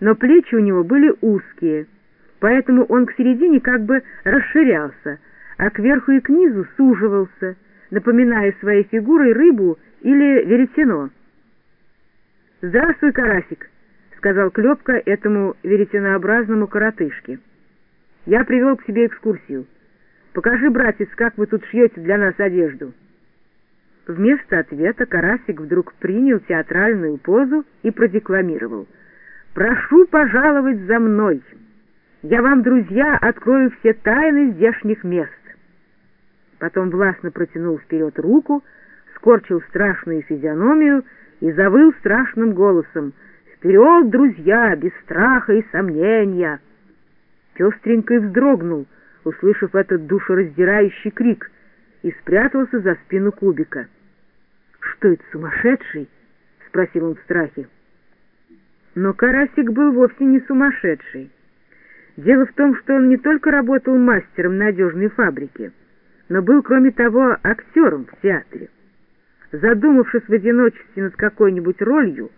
но плечи у него были узкие, поэтому он к середине как бы расширялся, а кверху и к низу суживался, напоминая своей фигурой рыбу или веретено. «Здравствуй, карасик!» — сказал Клепка этому веретенообразному коротышке. «Я привел к себе экскурсию. Покажи, братец, как вы тут шьете для нас одежду». Вместо ответа Карасик вдруг принял театральную позу и продекламировал. «Прошу пожаловать за мной! Я вам, друзья, открою все тайны здешних мест!» Потом властно протянул вперед руку, скорчил страшную физиономию и завыл страшным голосом. «Вперед, друзья, без страха и сомнения!» Пестренький вздрогнул, услышав этот душераздирающий крик, и спрятался за спину кубика. «Что это, сумасшедший?» — спросил он в страхе. Но Карасик был вовсе не сумасшедший. Дело в том, что он не только работал мастером на одежной фабрике, но был, кроме того, актером в театре. Задумавшись в одиночестве над какой-нибудь ролью,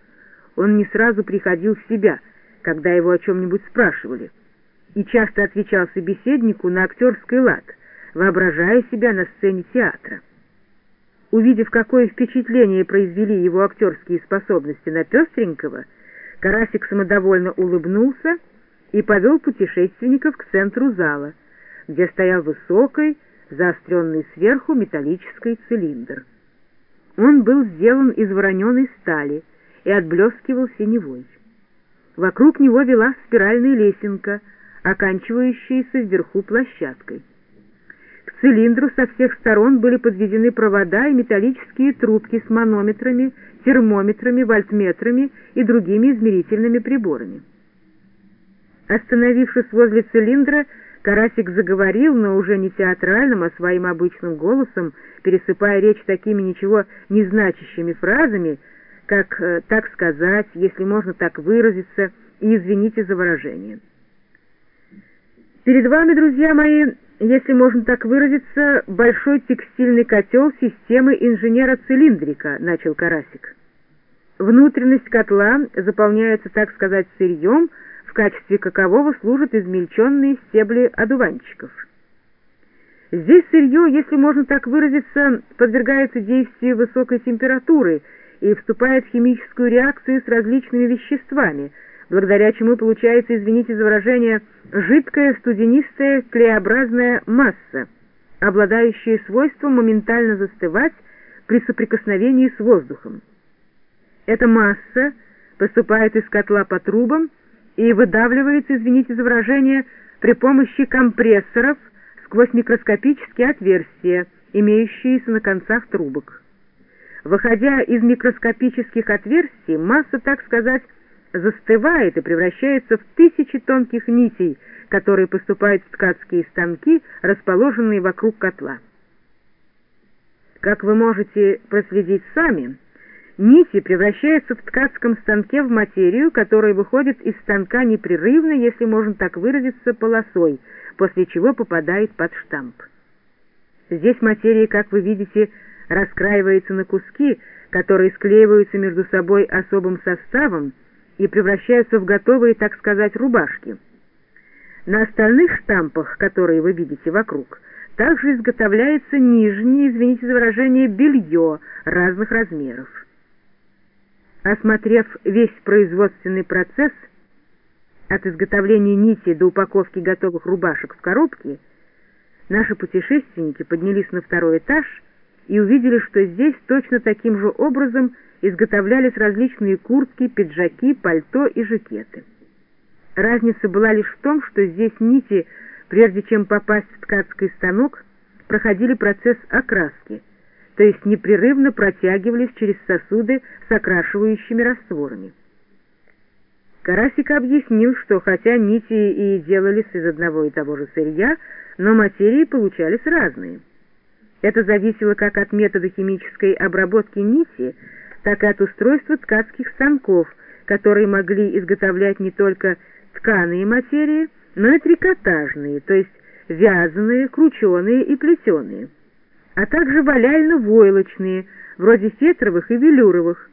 он не сразу приходил в себя, когда его о чем-нибудь спрашивали, и часто отвечал собеседнику на актерский лад, воображая себя на сцене театра. Увидев, какое впечатление произвели его актерские способности на Пестренького, Карасик самодовольно улыбнулся и повел путешественников к центру зала, где стоял высокий, заостренный сверху металлический цилиндр. Он был сделан из вороненой стали и отблескивал синевой. Вокруг него вела спиральная лесенка, оканчивающаяся вверху площадкой. К цилиндру со всех сторон были подведены провода и металлические трубки с манометрами, термометрами, вольтметрами и другими измерительными приборами. Остановившись возле цилиндра, Карасик заговорил, но уже не театральным, а своим обычным голосом, пересыпая речь такими ничего не значащими фразами, как э, «так сказать», «если можно так выразиться» и «извините за выражение». Перед вами, друзья мои, если можно так выразиться, большой текстильный котел системы инженера-цилиндрика, начал Карасик. Внутренность котла заполняется, так сказать, сырьем, в качестве какового служат измельченные стебли одуванчиков. Здесь сырье, если можно так выразиться, подвергается действию высокой температуры и вступает в химическую реакцию с различными веществами, благодаря чему получается, извините за выражение, жидкая студенистая клеобразная масса, обладающая свойством моментально застывать при соприкосновении с воздухом. Эта масса поступает из котла по трубам и выдавливается, извините за выражение, при помощи компрессоров сквозь микроскопические отверстия, имеющиеся на концах трубок. Выходя из микроскопических отверстий, масса, так сказать, застывает и превращается в тысячи тонких нитей, которые поступают в ткацкие станки, расположенные вокруг котла. Как вы можете проследить сами, Нити превращаются в ткацком станке в материю, которая выходит из станка непрерывно, если можно так выразиться, полосой, после чего попадает под штамп. Здесь материя, как вы видите, раскраивается на куски, которые склеиваются между собой особым составом и превращаются в готовые, так сказать, рубашки. На остальных штампах, которые вы видите вокруг, также изготовляется нижнее, извините за выражение, белье разных размеров. Осмотрев весь производственный процесс, от изготовления нити до упаковки готовых рубашек в коробки, наши путешественники поднялись на второй этаж и увидели, что здесь точно таким же образом изготовлялись различные куртки, пиджаки, пальто и жакеты. Разница была лишь в том, что здесь нити, прежде чем попасть в ткацкий станок, проходили процесс окраски – то есть непрерывно протягивались через сосуды с окрашивающими растворами. Карасик объяснил, что хотя нити и делались из одного и того же сырья, но материи получались разные. Это зависело как от метода химической обработки нити, так и от устройства ткацких станков, которые могли изготовлять не только тканые материи, но и трикотажные, то есть вязаные, крученые и плетеные а также валяльно-войлочные, вроде фетровых и велюровых,